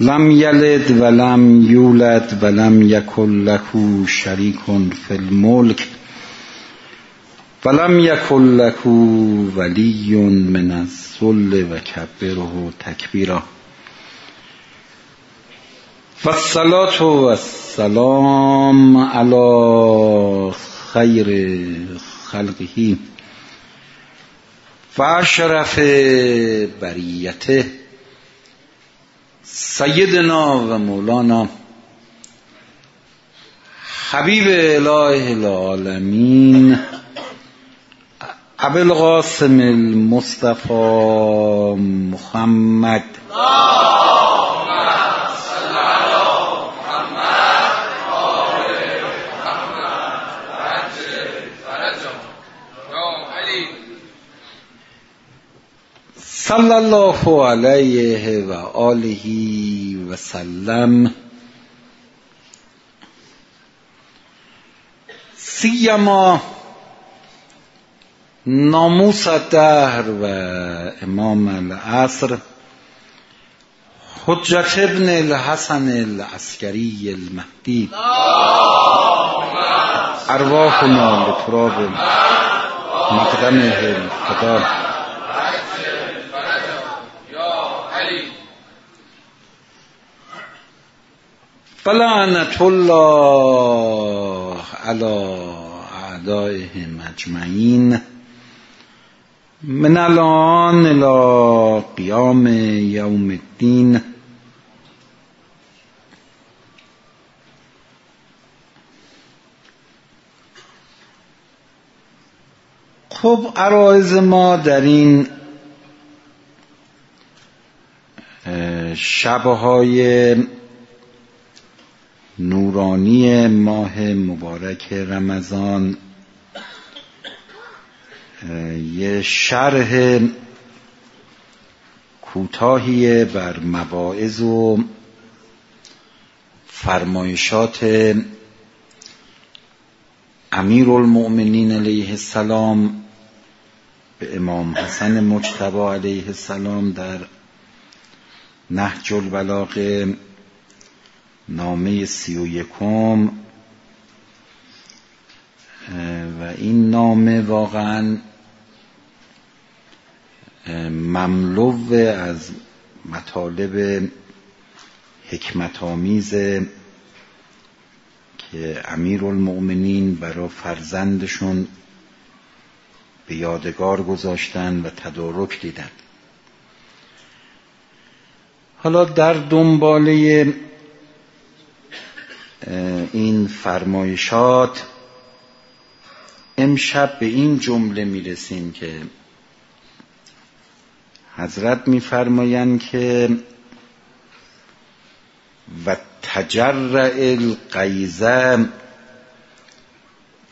لم یلد ولم یولد ولم یکن له شریک فی الملک ولم یکن له ولی من الذل و کبره تکبیرا و الصلاة و السلام علی خیر خلقه و اشرف بریته سیدنا و مولانا حبیب اله العالمین ابو القاسم المصطفى محمد صلی الله علیه و آله و سلم سیما ناموس الدهر و امام العصر حجت ابن الحسن العسکری المهدی. ارواحنا لتراب مقدمه الفدا فلعنت الله على اعدائهم اجمعین من الان الى قیام یوم الدین. خب عرایز ما در این شبهای نورانی ماه مبارک رمضان. یه شرح کوتاهی بر مواعظ و فرمایشات امیر المؤمنین علیه السلام به امام حسن مجتبی علیه السلام در نهج البلاغه نامه سی و یکم. و این نامه واقعا مملو از مطالب حکمت آمیز که امیر المؤمنین برای فرزندشون به یادگار گذاشتن و تدارک دیدن. حالا در دنباله این فرمایشات امشب به این جمله می‌رسیم که حضرت میفرمایند که و تجرع القیزه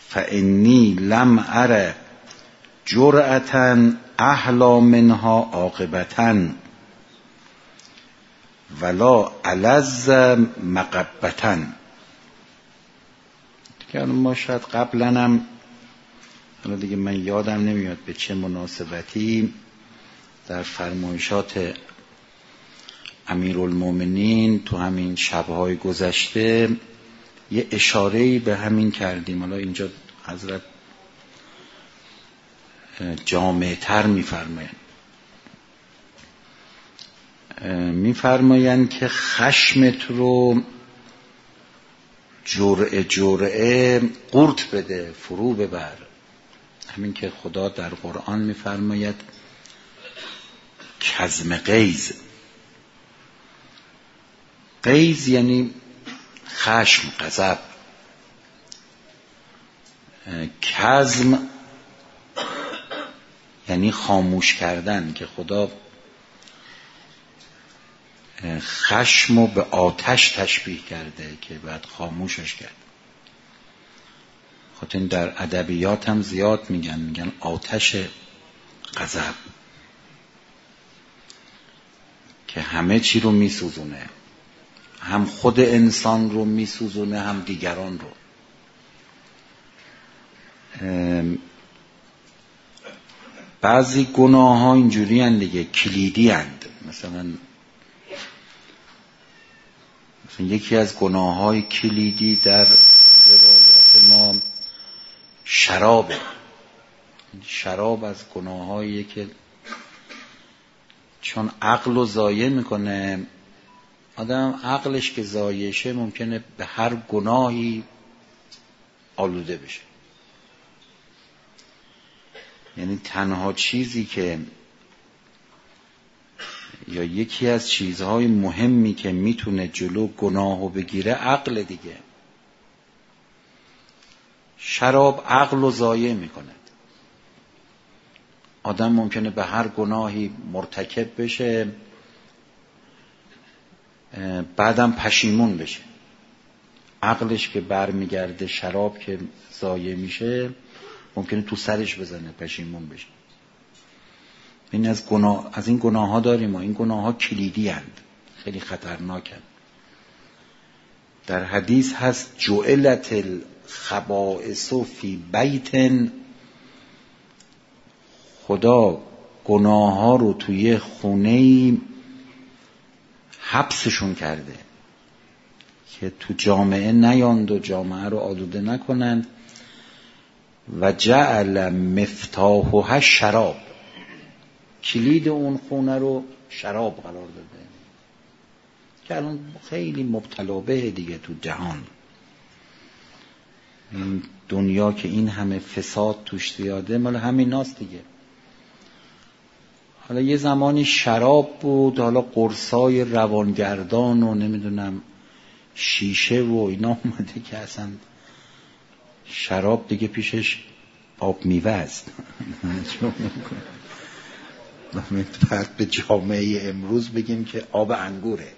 فانی لم اره جرأتا احلا منها عاقبتا ولا علز مقبتا که ما شاید قبلا هم حالا دیگه من یادم نمیاد به چه مناسبتی در فرمایشات امیر المومنین تو همین شبهای گذشته یه اشاره به همین کردیم. حالا اینجا حضرت جامعتر میفرمایند. میفرمایند که خشمت رو جرعه جرعه قورت بده فرو ببر. همین که خدا در قرآن میفرماید کزم قیز قیز یعنی خشم غضب. کزم یعنی خاموش کردن که خدا خشم و به آتش تشبیه کرده که بعد خاموشش کرد. خاطر در ادبیات هم زیاد میگن میگن آتش غضب که همه چی رو میسوزونه. هم خود انسان رو میسوزونه هم دیگران رو. بعضی گناه ها اینجوری دیگه کلیدی هند. مثلا یکی از گناه های کلیدی در روایات ما شرابه. شراب از گناه که چون عقل رو ضایع می‌کنه آدم عقلش که ضایعشه ممکنه به هر گناهی آلوده بشه. یعنی تنها چیزی که یا یکی از چیزهای مهمی که می‌تونه جلو گناهو بگیره عقل دیگه. شراب عقل رو ضایع می‌کنه آدم ممکنه به هر گناهی مرتکب بشه بعدم پشیمون بشه. عقلش که برمیگرده شراب که ضایع میشه ممکنه تو سرش بزنه پشیمون بشه. این از, گناه، از این گناه ها داریم و این گناه ها کلیدی هند. خیلی خطرناکن در حدیث هست جعلت الخبائس فی بیتن خدا گناه ها رو توی خونه حبسشون کرده که تو جامعه نیاند و جامعه رو آلوده نکنند. و جعل مفتاحها شراب. کلید اون خونه رو شراب قرار داده. که الان خیلی مبتلا به دیگه تو جهان. این دنیا که این همه فساد توش زیاده مال همین ناست دیگه. حالا یه زمانی شراب بود حالا قرصای روانگردان و نمی‌دونم شیشه و اینا اومده که اصلا شراب دیگه پیشش آب میوه است. فقط به جامعه امروز بگیم که آب انگوره.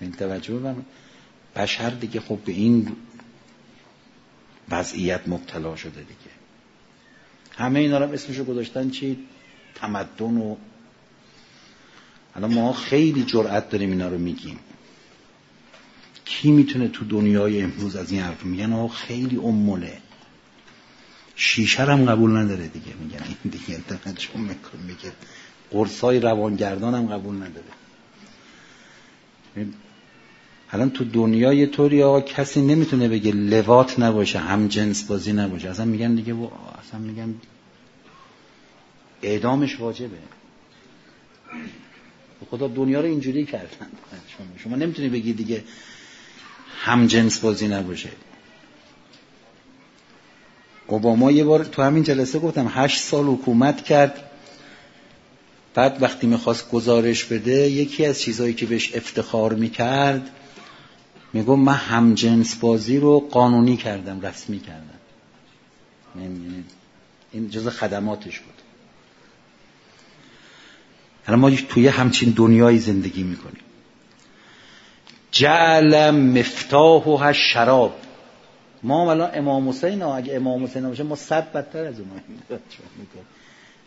این توجه بشر دیگه خب به این وضعیت مبتلا شده دیگه. همه اینا رو اسمشو گذاشتن چی؟ تمدن و الان ما خیلی جرأت داریم اینا رو میگیم. کی می‌تونه تو دنیای امروز از این حرف میگن؟ آقا خیلی اموله. شیشه هم قبول نداره دیگه. میگن این دیگه چون میکن میگه. قرصای روانگردان هم قبول نداره. الان تو دنیا طوری آقا کسی نمی‌تونه بگه لوات نباشه هم جنس بازی نباشه. اصلا میگن دیگه اصلا میگن اعدامش واجبه. خدا دنیا رو اینجوری کردن. شما, شما نمی‌تونی بگی دیگه هم جنس بازی نباشه. اوباما یه بار تو همین جلسه گفتم هشت سال حکومت کرد. بعد وقتی می‌خواست گزارش بده یکی از چیزهایی که بهش افتخار می‌کرد میگو من هم جنس بازی رو قانونی کردم رسمی کردم. این جز خدماتش بود. الان ما توی همچین دنیایی زندگی می‌کنیم. جعل مفتاح شراب ما الان امام حسین اگه امام حسین باشه ما صد بدتر از اون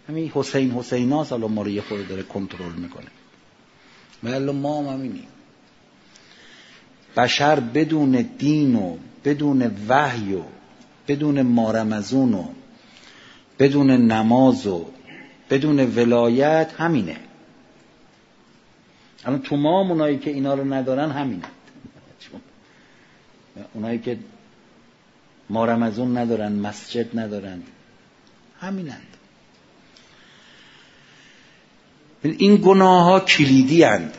همین حسین حسین ها الان ما رو یه خورده داره کنترل می‌کنه. ولی ما هم همینیم. بشر بدون دین و بدون وحی و بدون مارمزون و بدون نماز و بدون ولایت همینه. الان تو ما اونایی که اینا رو ندارن همینه. اونایی که ما رمزون ندارن مسجد ندارن. همینند. این گناه ها کلیدی هند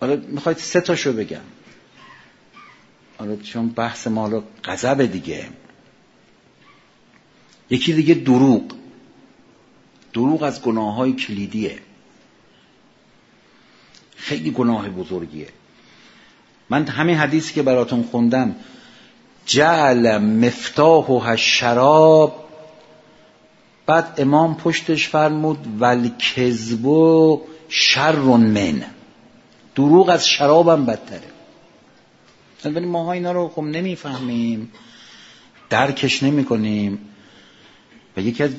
حالا می‌خواید سه تاشو بگم. حالا چون بحث ما حالا غضب دیگه. یکی دیگه دروغ. دروغ از گناه های کلیدیه. خیلی گناه بزرگیه. من همین حدیثی که براتون خوندم جعل مفتاح شراب بعد امام پشتش فرمود ول کذب شر من. دروغ از شرابم بدتره. ولی ماها اینا رو خب نمی‌فهمیم. درکش نمی کنیم و یکی از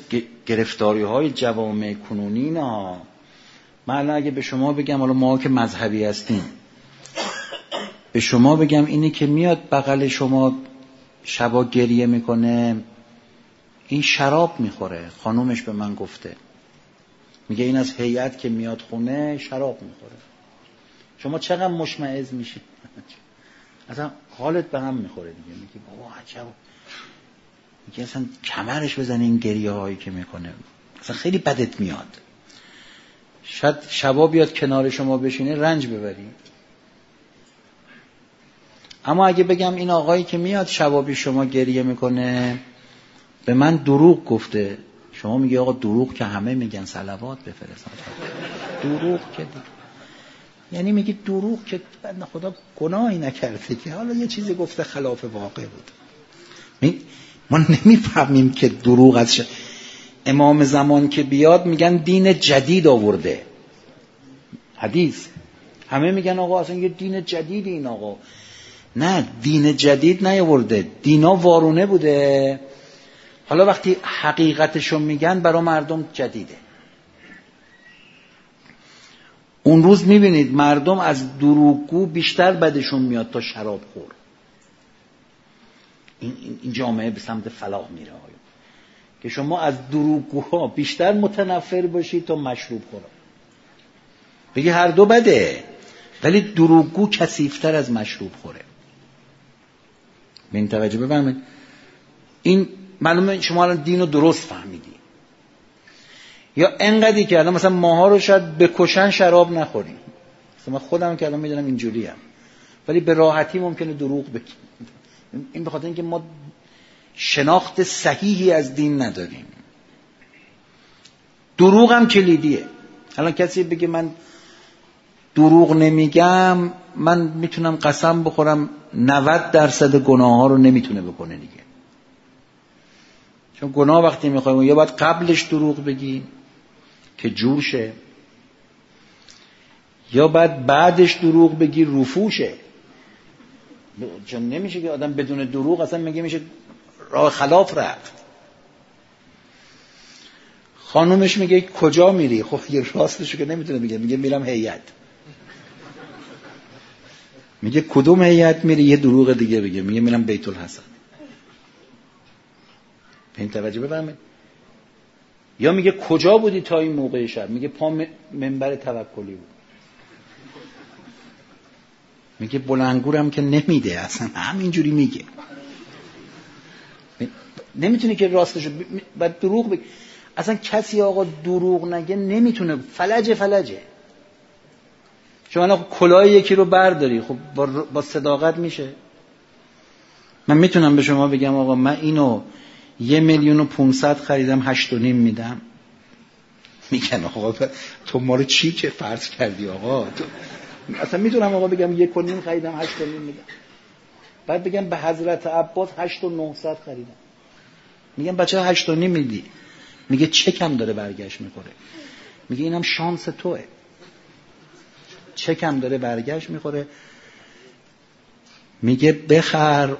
گرفتاری های جوامع کنونی اینا من اگه به شما بگم حالا ما که مذهبی هستیم به شما بگم اینی که میاد بغل شما شبا گریه می‌کنه. این شراب می‌خوره. خانومش به من گفته. میگه این از هیئت که میاد خونه شراب می‌خوره. شما چقدر مشمعز میشید؟ اصلا حالت به هم می‌خوره دیگه. میگی بابا عجب. میگه اصلا کمرش بزنی این گریه هایی که می‌کنه. اصلا خیلی بدت میاد. شاید شبا بیاد کنار شما بشینه رنج ببری. اما اگه بگم این آقایی که میاد شبابی شما گریه می‌کنه به من دروغ گفته. شما میگه آقا دروغ که همه میگن سلوات بفرستن دروغ که یعنی میگی دروغ که بند خدا گناهی نکرده که. حالا یه چیزی گفته خلاف واقع بود. ما نمی‌فهمیم که دروغ از امام زمان که بیاد میگن دین جدید آورده. حدیث. همه میگن آقا اصلا یه دین جدید این آقا. نه دین جدید نیاورده. دینا وارونه بوده. حالا وقتی حقیقتشو میگن برای مردم جدیده. اون روز می‌بینید مردم از دروغگو بیشتر بدشون میاد تا شراب خور. این, این جامعه به سمت فلاح میره. آیا. که شما از دروغگوها بیشتر متنفر باشید تا مشروب خورا. بگی هر دو بده ولی دروغگو کسیفتر از مشروب خوره. به این توجه بفرمایید. این معلومه شما الان دین رو درست فهمیدی. یا انقدری که الان مثلا ماها رو شاید بکشن شراب نخوریم. مثلا من خودم که الان می‌دونم اینجوری هم. ولی به راحتی ممکنه دروغ بگیم این به خاطر اینکه ما شناخت صحیحی از دین نداریم. دروغ هم کلیدیه. الان کسی بگه من دروغ نمیگم من می‌تونم قسم بخورم 90 درصد گناه ها رو نمی‌تونه بکنه دیگه. چون گناه وقتی می‌خوایم یا باید قبلش دروغ بگی که جور شه یا باید بعدش دروغ بگی رفوشه چون نمیشه که آدم بدون دروغ اصلا میگه میشه راه خلاف رفت. خانومش میگه کجا میری؟ خب یه راستشو که نمی‌تونه بگه میگه میرم هیئت. میگه کدوم هیئت میری؟ یه دروغ دیگه بگه. میگه میرم بیت الحسن. این توجه بفرمایید. یا میگه کجا بودی تا این موقع شب؟ میگه پا منبر توکلی بود. میگه بلنگورم که نمیده. اصلا همینجوری میگه. نمی‌تونه که راستش بعد دروغ بگه اصلا کسی آقا دروغ نگه نمی‌تونه. فلجه فلجه. شما کلاه یکی رو برداری خب با صداقت میشه. من می‌تونم به شما بگم آقا من اینو یه میلیون و پونصد خریدم هشت و نیم میدم. میگن آقا تو ما رو چی که فرض کردی آقا؟ تو... اصلا می‌تونم آقا بگم یک و نیم خریدم هشت و نیم میدم. بعد بگم به حضرت عباس هشت و نهصد خریدم. میگم بچه هشت و نیم میدی. میگه چکم داره برگشت می‌خوره. میگه اینم شانس توه. چکم داره برگشت می‌خوره. میگه بخر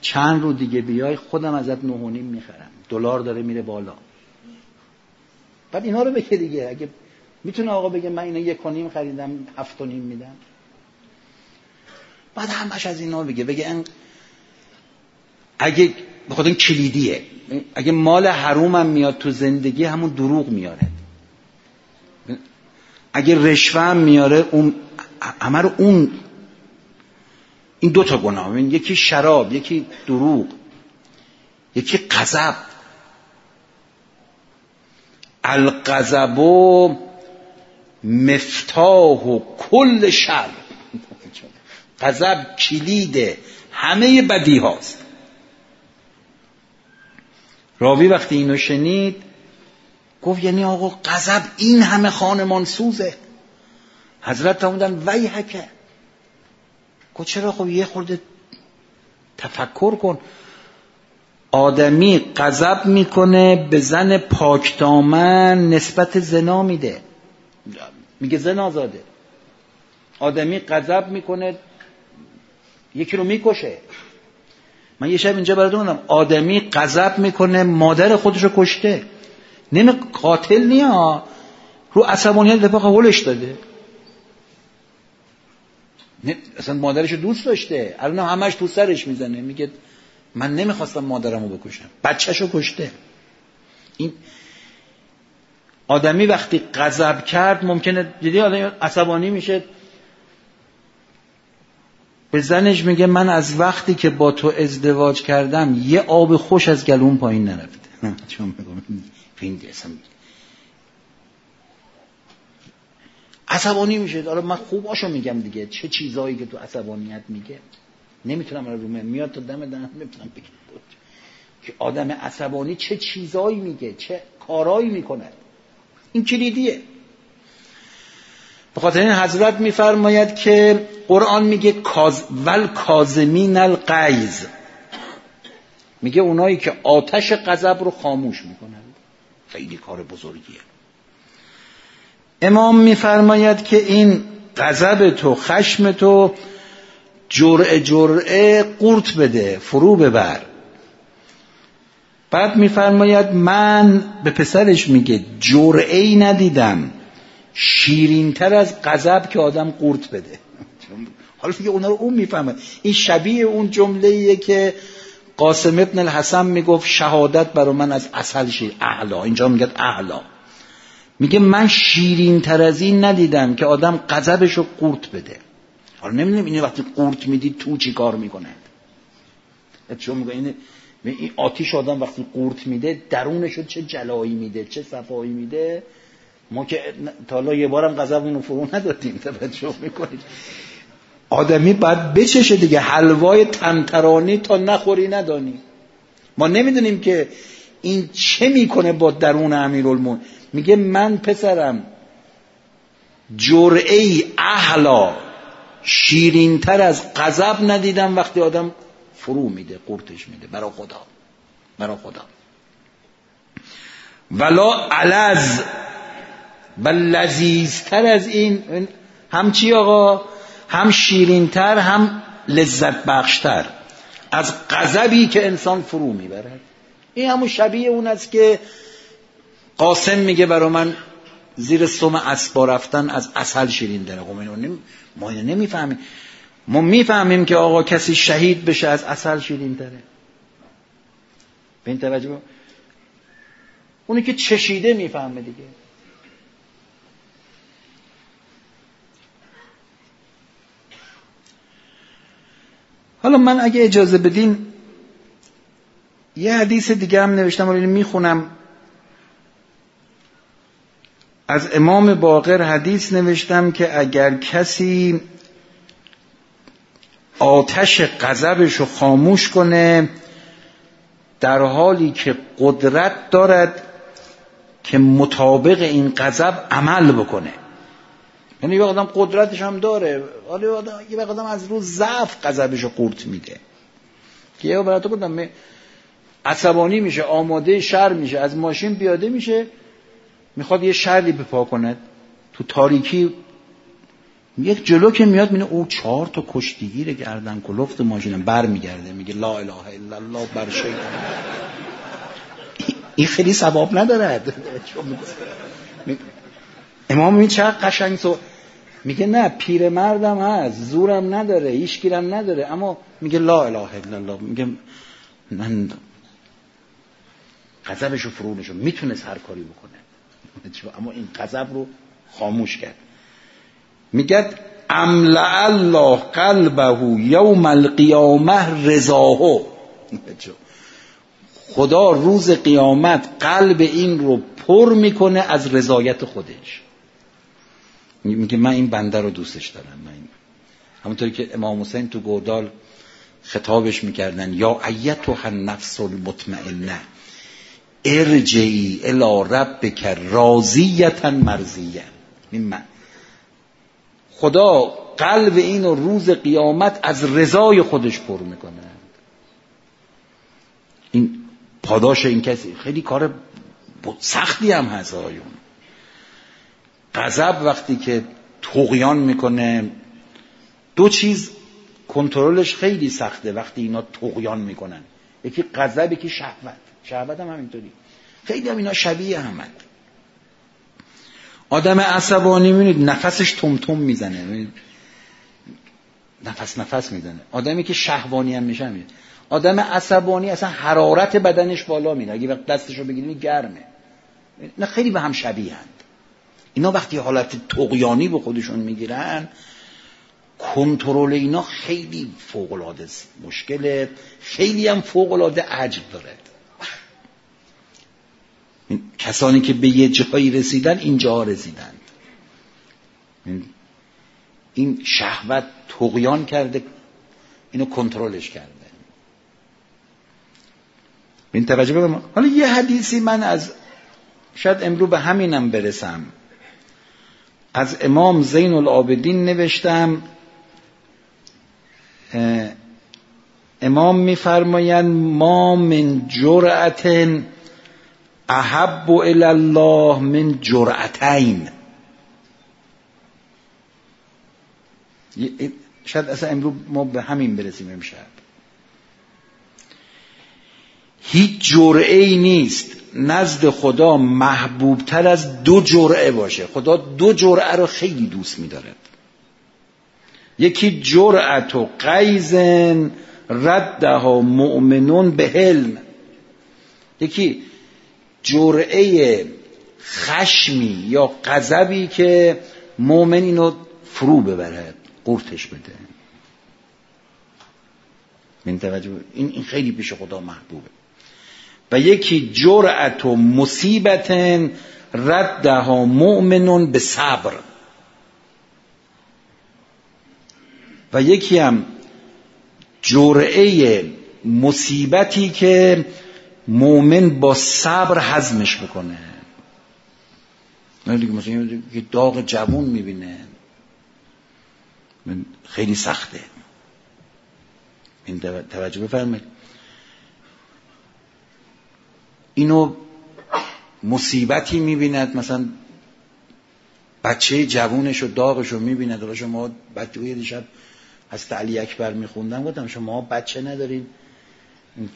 چند رو دیگه بیای خودم ازت نه و نیم می‌خرم. دلار داره میره بالا. بعد اینا رو بگه دیگه. اگه می‌تونه آقا بگه من اینا یک و نیم خریدم هفت و نیم میدم. بعد همش از اینا بگه بگه اگه بخاطر این کلیدیه اگه مال حرومم میاد تو زندگی همون دروغ میاره. اگه رشوه هم میاره اون همه اون این دو تا گناه. یکی شراب یکی دروغ یکی قذب القذب مفتاح و کل شر. قذب کلید همه بدی هاست راوی وقتی اینو شنید گفت یعنی آقا قذب این همه خانمان سوزه. حضرت فرمودن ویحکه گفت چرا خب یه خورده تفکر کن. آدمی قذب می‌کنه به زن پاکدامن نسبت زنا میده. میگه زنا زاده. آدمی قذب می‌کنه یکی رو می‌کشه. من یه شب اینجا براتون آدمی قذب می‌کنه مادر خودش رو کشته. نمی قاتل نیا. رو عصبانیت دفاق هولش داده. اصلا مادرش دوست داشته. الان همش تو سرش می‌زنه. میگه من نمی‌خواستم مادرمو بکشم. بچهشو کشته. این آدمی وقتی غضب کرد ممکنه دیدی آدمی عصبانی میشه؟ به زنش میگه من از وقتی که با تو ازدواج کردم یه آب خوش از گلون پایین نرفته. چون میگم این عصبانی میشه. حالا من خوب آشو میگم دیگه. چه چیزایی که تو عصبانیت میگه. نمی‌تونم رو میاد تا دم دهنم نمی‌تونم بگم. که آدم عصبانی چه چیزایی میگه چه کارایی می‌کنه. این کلیدیه. به خاطر این حضرت میفرماید که قرآن میگه کاز ول کازمین القیز میگه اونایی که آتش غضب رو خاموش می‌کنن. خیلی کار بزرگیه. امام میفرماید که این غضب تو خشم تو جرعه جرعه قورت بده فرو ببر. بعد میفرماید من به پسرش میگه جرعه ای ندیدم شیرینتر از غضب که آدم قورت بده. حالا دیگه اونا رو اون می‌فهمه این شبیه اون جمله که قاسم ابن الحسن می‌گفت شهادت برای من از اصل شیر. اعلا. اینجا میگه اعلا. میگه من شیرین تر از این ندیدم که آدم غضبش رو قورت بده. حالا نمی‌دونم اینه وقتی قورت میدی تو چی کار می‌کنه. چون میگه اینه این آتیش آدم وقتی قورت میده درونش رو چه جلایی میده چه صفایی میده. ما که تا حالا یه بارم غضبمون رو فرو ندادیم. توجه می‌کنید آدمی باید بچشه دیگه. حلوای تنترانی تا نخوری ندانی. ما نمی‌دونیم که این چه می‌کنه با درون امیرالمون میگه من پسرم جرعه احلا شیرینتر از غضب ندیدم وقتی آدم فرو میده قورتش میده. برا خدا. برا خدا. ولا علز و لذیذتر از این. هم چی آقا؟ هم شیرینتر هم لذت بخشتر از غضبی که انسان فرو می‌برد. این همون شبیه اون است که قاسم میگه برا من زیر سم اسبا رفتن از اصل شیرین داره. خب ما اینو نمی‌فهمیم. ما می‌فهمیم که آقا کسی شهید بشه از اصل شیرین داره به این توجه اونی که چشیده می‌فهمه دیگه. حالا من اگه اجازه بدین یه حدیث دیگه هم نوشتم ولی می‌خونم. از امام باقر حدیث نوشتم که اگر کسی آتش غضبش رو خاموش کنه در حالی که قدرت دارد که مطابق این غضب عمل بکنه. یعنی یه آدم قدرتش هم داره. ولی یه آدم از رو ضعف غضبش قورت میده. که یه برات گفتم عصبانی میشه آماده شر میشه از ماشین بیاده میشه می‌خواد یه شری بپا کند. تو تاریکی یک جلو که میاد مینه او چهار تا کشتیگیر گردن کلفت ماشینم بر میگرده میگه لا اله الا الله بر این خیلی ثواب ندارد. امام این چقدر قشنگ سو میگه نه پیر مردم هست زورم نداره هیچگیرم نداره. اما میگه لا اله الا الله. میگه من غضبش و فرونش می‌تونست هر کاری بکنه. اما این غضب رو خاموش کرد. میگه املا الله قلبه یوم القیامه رضاهو. خدا روز قیامت قلب این رو پر می‌کنه از رضایت خودش. میگه من این بنده رو دوستش دارم من همونطوری که امام حسین تو گودال خطابش می‌کردن یا ایتها النفس المطمئنه ارجعی الى ربک راضیتا مرضیه این من. خدا قلب این و روز قیامت از رضای خودش پر می‌کنه. این پاداش این کسی خیلی کار سختی هم هست آیون غضب وقتی که تقیان می‌کنه. دو چیز کنترلش خیلی سخته وقتی اینا تقیان می‌کنن. یکی غضب یکی شهوت. شهوت هم همینطوری. خیلی هم اینا شبیه همند آدم عصبانی می‌بینید نفسش تم تم می‌زنه نفس نفس می‌زنه. آدمی که شهوانی هم میشه میده آدم عصبانی اصلا حرارت بدنش بالا میره. اگه وقت دستشو بگیرید گرمه. نه خیلی به هم شبیه هند. اینا وقتی حالت تقیانی به خودشون می‌گیرن کنترل اینا خیلی فوق العاده مشکله. خیلی هم فوق العاده عجب داره. کسانی که به یه جایی رسیدن اینجا رسیدند این شهوت تقیان کرده اینو کنترلش کرده. این توجه بگم حالا یه حدیثی من از شاید امرو به همینم برسم. از امام زین العابدین نوشتم امام میفرمایند ما من جرأت احب الى الله من جرأتین. شاید اصلا امروز ما به همین برسیم امشب. هیچ جرعه ای نیست. نزد خدا محبوبتر از دو جرعه باشه. خدا دو جرعه رو خیلی دوست میدارد. یکی جرعت و قیزن ردها مؤمنون به حلم. یکی جرعه خشمی یا غضبی که مؤمن اینو فرو ببرد قورتش بده. این توجه این خیلی پیش خدا محبوبه. و یکی جرأت و مصیبت ردها مؤمنون به صبر. و یکی هم جرعه مصیبتی که مؤمن با صبر حزمش می‌کنه مثلا که داغ جوون می‌بینه. خیلی سخته. این توجه بفرمایید. اینو مصیبتی می‌بیند. مثلا بچه جوونش و داغش رو می‌بیند. حالا شما بچه دیشب از علی اکبر میخوندم. گفتم شما بچه ندارین.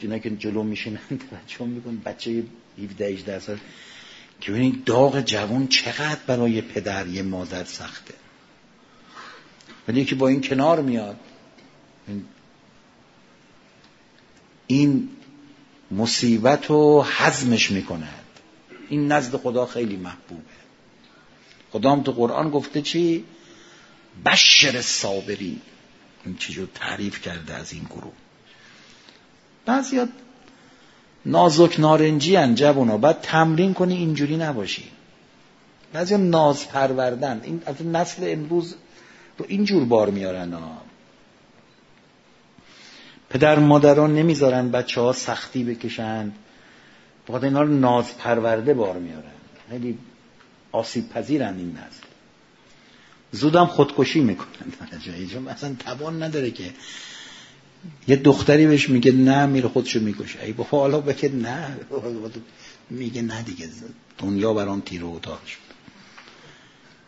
اینا که جلو میشینن توجه میکن بچه 17 18 سال. که ببینید داغ جوون چقدر برای پدر یه مادر سخته. ولی یکی با این کنار میاد. این مصیبت رو حزمش می‌کند این نزد خدا خیلی محبوبه. خدا هم تو قرآن گفته چی؟ بشر صابری. این چیزو تعریف کرده از این گروه. بعضی نازک نارنجی هن جوونا باید تمرین کنی اینجوری نباشی. بعضی ناز پروردن این نسل امروز رو اینجور بار میارن پدر مادران نمی‌ذارن بچه ها سختی بکشند. فقط اینا رو ناز پرورده بار میارن. خیلی آسیب پذیرن این نسل. زودم خودکشی می‌کنن. چون اصلا توان نداره که. یه دختری بهش میگه نه میره خودشو می‌کشه. ای بابا حالا بگه نه. میگه نه دیگه. دنیا برام تیر و اتاق شد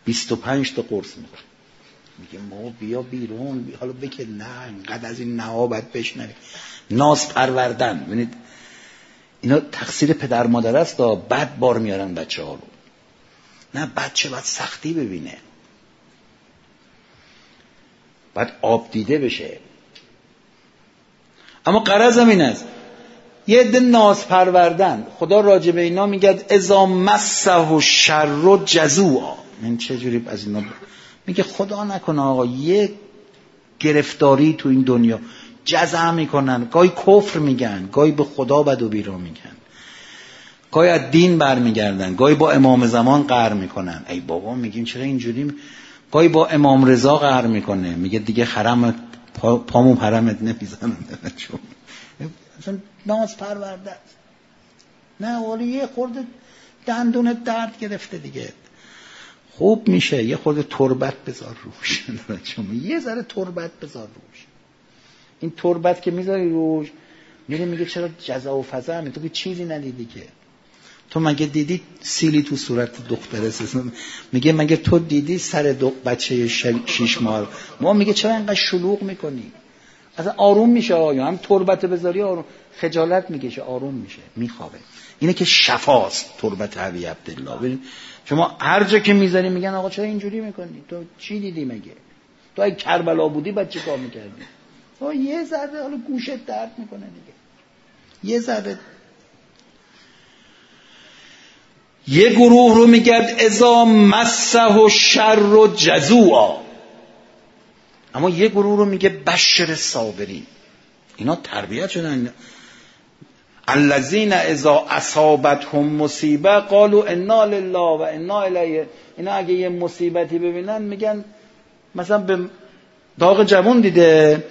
25 تا قرص می‌خوره. میگه ما بیا بیرون حالا بگه نه اینقدر از این نهابت بشنوی. ناز پروردن. ببینید اینا تقصیر پدر مادر است تا بد بار میارن بچه ها رو. نه بچه باید سختی ببینه. باید آب دیده بشه. اما قرضم این است. یه عده ناز پروردن. خدا راجع به اینا میگه ازا مسه و شر و جزوعا. این چجوری از اینا میگه خدا نکنه آقا یه گرفتاری تو این دنیا جزع می‌کنن گاهی کفر میگن گاهی به خدا بد و بیرا میگن. گاهی از دین برمیگردن گاهی با امام زمان قهر می‌کنن. ای بابا میگیم چرا اینجوری؟ گاهی با امام رضا قهر می‌کنه. میگه دیگه حرمت پا، پامون حرمت نمی‌زنم. اصلا ناز پرورده نه ولی یه خورده دندونت درد گرفته دیگه. خوب میشه. یه خورده تربت بذار روش. یه ذره تربت بذار روش. این تربت که می‌ذاری روش میره میگه چرا جزا و فضا همین؟ تو که چیزی ندیدی که. تو مگه دیدی سیلی تو صورت دختره میگه مگه تو دیدی سر دو بچه شیش ماه؟ ما میگه چرا اینقدر شلوغ می‌کنی؟ اصلا آروم میشه آیا هم تربت بذاری آروم. خجالت می‌کشه آروم میشه میخوابه. اینه که شفاست تربت عبی عبدالله. شما هر جا که می‌ذاری میگن آقا چرا اینجوری می‌کنی؟ تو چی دیدی مگه؟ تو اگه کربلا بودی بعد چه کار می‌کردی؟ تو یه ذره حالا گوشت درد می‌کنه دیگه. یه ذره. یه گروه رو میگرد ازا مسه و شر و جزوعا. اما یه گروه رو میگه بشر صابرین. اینا تربیت شدن. الذین اذا اصابتهم مصیبه قالوا انا لله و انا الیه. اینا اگه یه مصیبتی ببینن میگن مثلا به داغ جوون دیده.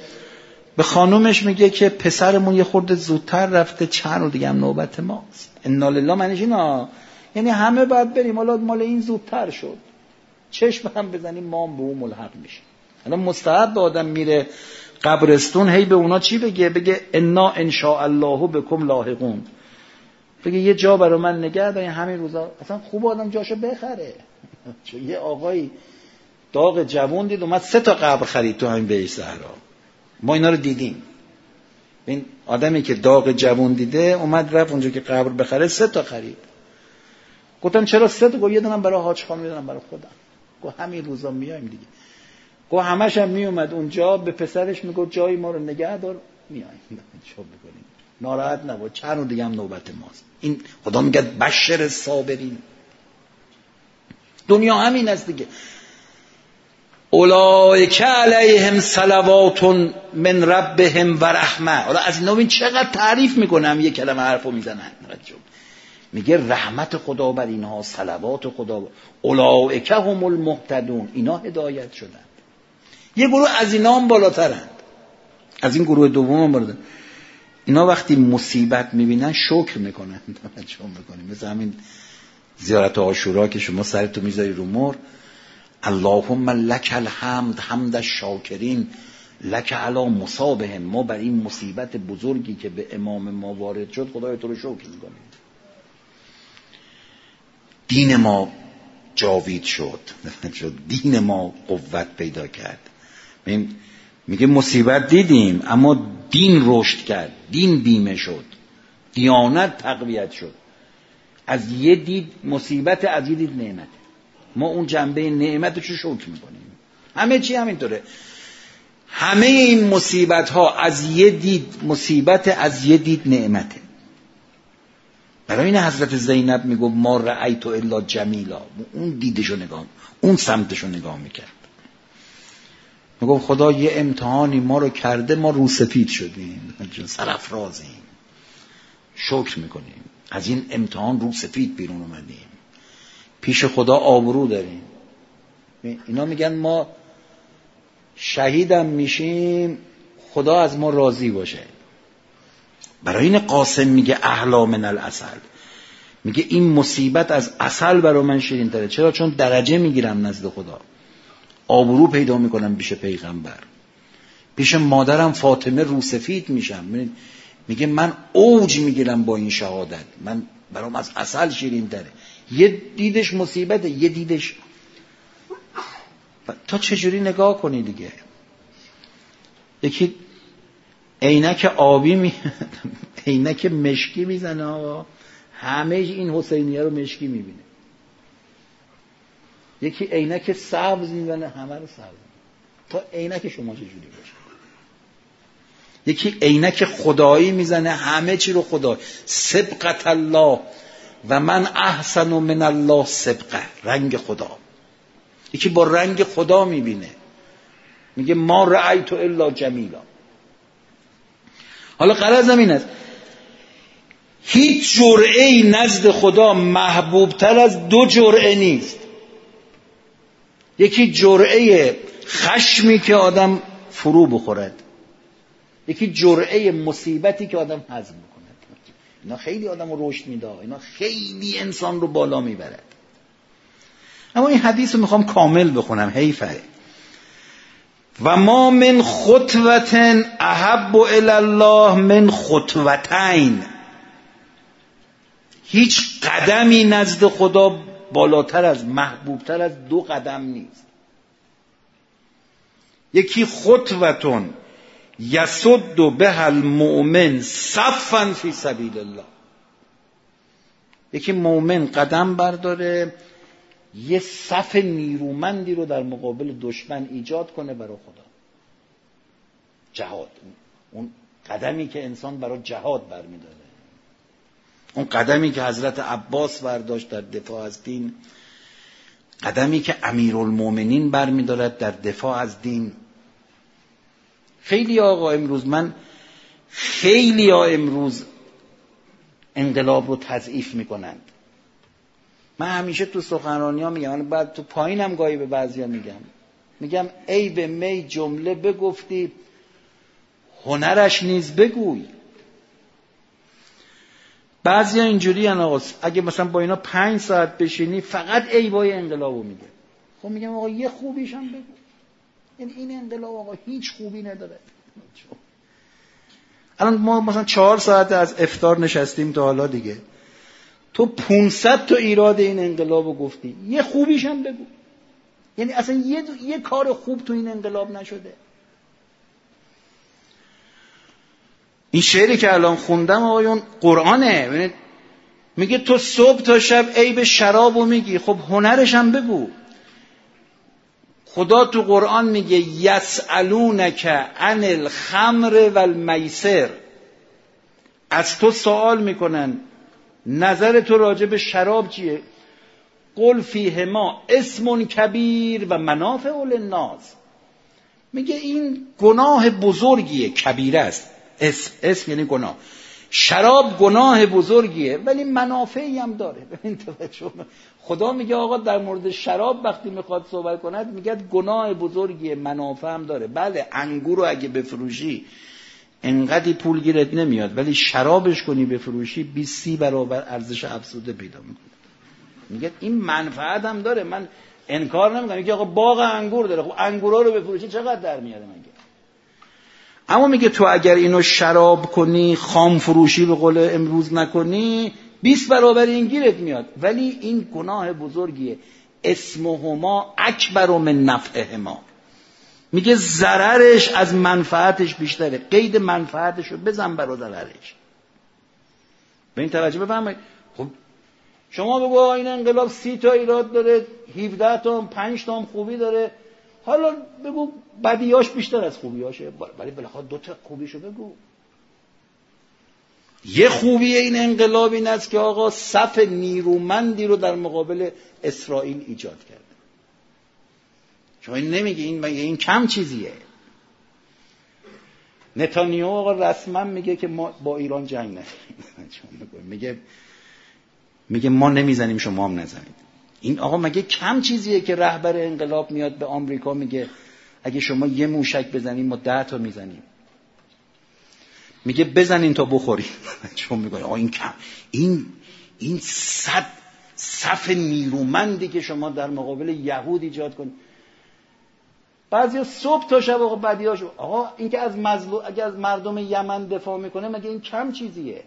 به خانومش میگه که پسرمون یه خورده زودتر رفته چند رو دیگه هم نوبت ماست. انا لله منش اینا. یعنی همه باید بریم. حالا مال این زودتر شد. چشم هم بزنیم ما به اون ملحق میشه الان مستعد به آدم میره قبرستون هی به اونا چی بگه؟ بگه انا ان الله بكم لاحقون. بگه یه جا برای من نگه دارین همین روزا. اصلا خوب آدم جاشو بخره. چون یه آقایی داغ جوون دید اومد سه تا قبر خرید تو همین بهش زهرا ما اینا رو دیدیم. این آدمی که داغ جوون دیده اومد رفت اونجا که قبر بخره سه تا خرید. گفتم چرا سه تا؟ گفت یه دونم برای حاج خانم یه برای خودم. گفت همین روزا میایم دیگه. گفت همش هم میومد اونجا به پسرش می‌گفت جایی ما رو نگه دار. بکنیم؟ ناراحت نبود چند دیگه هم نوبت ماست. این خدا میگه بشر صابرین. دنیا همین است دیگه. اولئک علیهم صلوات من ربهم و رحمه. حالا از اینا این چقدر تعریف می‌کنم یه کلمه حرفو می‌زنن. میگه رحمت خدا بر اینها صلوات خدا اولئک هم المهتدون. اینا هدایت شدن. یه گروه از اینا هم بالاترند از این گروه دوم هم بالاتر. اینا وقتی مصیبت می‌بینن شکر می‌کنن. توجه می‌کنیم. مثل همین زیارت آشورا که شما سرتو می‌ذاری رو مر اللهم لک الحمد حمد الشاکرین لک علا مصابهم. ما بر این مصیبت بزرگی که به امام ما وارد شد خدای تو رو شکر می‌کنیم. دین ما جاوید شد. دین ما قوت پیدا کرد. میگه مصیبت دیدیم اما دین رشد کرد دین بیمه شد دیانت تقویت شد. از یه دید مصیبت از یه دید نعمت. ما اون جنبه نعمت رو شکر می‌کنیم؟ همه چی همینطوره. همه این مصیبت ها از یه دید مصیبت از یه دید نعمته. برای این حضرت زینب میگو ما رأیتو الا جمیلا. اون دیدشو نگاه اون سمتشو نگاه می‌کرد. میگو خدا یه امتحانی ما رو کرده ما رو سفید شدیم. سرفرازیم شکر می‌کنیم. از این امتحان رو سفید بیرون اومدیم. پیش خدا آبرو داریم. اینا میگن ما شهیدم میشیم خدا از ما راضی باشه. برای این قاسم میگه احلا من الاصل میگه این مصیبت از اصل برای من شیرین تره. چرا؟ چون درجه می‌گیرم نزد خدا. آبرو پیدا می‌کنم پیش پیغمبر. پیش مادرم فاطمه روسفید میشم. میگه من اوج می‌گیرم با این شهادت. من برام از اصل شیرین تره. یه دیدش مصیبته یه دیدش. تا چجوری نگاه کنی دیگه؟ یکی عینک آبی می عینک مشکی می‌زنه آقا. همه این حسینیه رو مشکی می‌بینه. یکی عینک سبز می‌زنه همه رو سبز تا عینک شما چجوری باشه؟ یکی عینک خدایی می‌زنه همه چی رو خدا سبقت الله و من احسن من الله سبقه رنگ خدا. یکی با رنگ خدا می‌بینه. میگه ما رأیت الا جمیلا. حالا قرار این است. هیچ جرعه نزد خدا محبوب تر از دو جرعه نیست. یکی جرعه خشمی که آدم فرو بخورد. یکی جرعه مصیبتی که آدم هضم می‌کنه اینا خیلی آدم رو رشد میده. اینا خیلی انسان رو بالا می‌برد. اما این حدیث رو می‌خوام کامل بخونم. حیفه. و ما من خطوت احب الله من خطوتین. هیچ قدمی نزد خدا بالاتر از محبوبتر از دو قدم نیست. یکی خطوتون یسد به المؤمن صفا فی سبیل الله. یکی مؤمن قدم برداره یه صف نیرومندی رو در مقابل دشمن ایجاد کنه برای خدا. جهاد. اون قدمی که انسان برای جهاد برمیداره. اون قدمی که حضرت عباس برداشت در دفاع از دین قدمی که امیرالمؤمنین برمیدارد در دفاع از دین. خیلی آقا امروز من خیلی ها امروز انقلاب رو تضعیف می‌کنند. من همیشه تو سخنرانی ها میگم بعد تو پایینم گاهی به بعضیا میگم. میگم ای به می جمله بگفتی هنرش نیز بگوی. بعضی اینجوری آقا. اگه مثلا با اینا پنج ساعت بشینی فقط ای بای انقلابو میگه. خب میگم آقا یه خوبیش هم بگو. یعنی این انقلاب آقا هیچ خوبی نداره. الان ما مثلا چهار ساعت از افتار نشستیم تا حالا دیگه. تو 500 تا ایراد این انقلاب گفتی. یه خوبیش هم بگو. یعنی اصلا یه, یه کار خوب تو این انقلاب نشده. این شعری که الان خوندم آقایون قرآنه. میگه تو صبح تا شب عیب شرابو میگی. خب هنرش هم بگو. خدا تو قرآن میگه یسالونک عن الخمر و المیسر از تو سوال می‌کنن نظر تو راجع به شراب چیه؟ قل فیهما اسم کبیر و منافع للناس. میگه این گناه بزرگیه. کبیره است. اسم اسم یعنی گناه. شراب گناه بزرگیه ولی منافعی هم داره. ببین خدا میگه آقا در مورد شراب وقتی می‌خواد صحبت کند میگه گناه بزرگیه منافع هم داره. بله انگور اگه بفروشی انقدی پول گیرت نمیاد ولی شرابش کنی بفروشی 20 برابر ارزش افزوده پیدا می‌کنه. میگه این منفعت هم داره. من انکار نمی‌کنم. میگه آقا باغ انگور داره. خب انگورا رو بفروشی چقدر در میاره مگه؟ اما میگه تو اگر اینو شراب کنی خام فروشی به قول امروز نکنی 20 برابر این گیرت میاد. ولی این گناه بزرگیه. اسمهما اکبر من نفعهما. میگه ضررش از منفعتش بیشتره. قید منفعتش رو بزن برا ضررش. به این توجه بفرمایید. خب شما بگو این انقلاب سی تا ایراد داره 17 تا 5 تا خوبی داره. حالا بگو بدیاش بیشتر از خوبیاشه ولی بالاخره دو تا خوبیشو بگو. یه خوبی این انقلاب این است که آقا صف نیرومندی رو در مقابل اسرائیل ایجاد کرده. شما این نمیگه این این کم چیزیه. نتانیاهو آقا رسما میگه که ما با ایران جنگ نداریم میگه میگه ما نمی‌زنیم شما هم نزنید. این آقا مگه کم چیزیه که رهبر انقلاب میاد به آمریکا میگه اگه شما یه موشک بزنیم ما ده تا می‌زنیم. میگه بزنین تا بخوریم. چون میگه آقا این کم. این این صد صف نیرومندی که شما در مقابل یهود ایجاد کنید. بعضی صبح تا شب آقا بدیاشو آقا این که از مظلوم اگه از مردم یمن دفاع می‌کنه مگه این کم چیزیه؟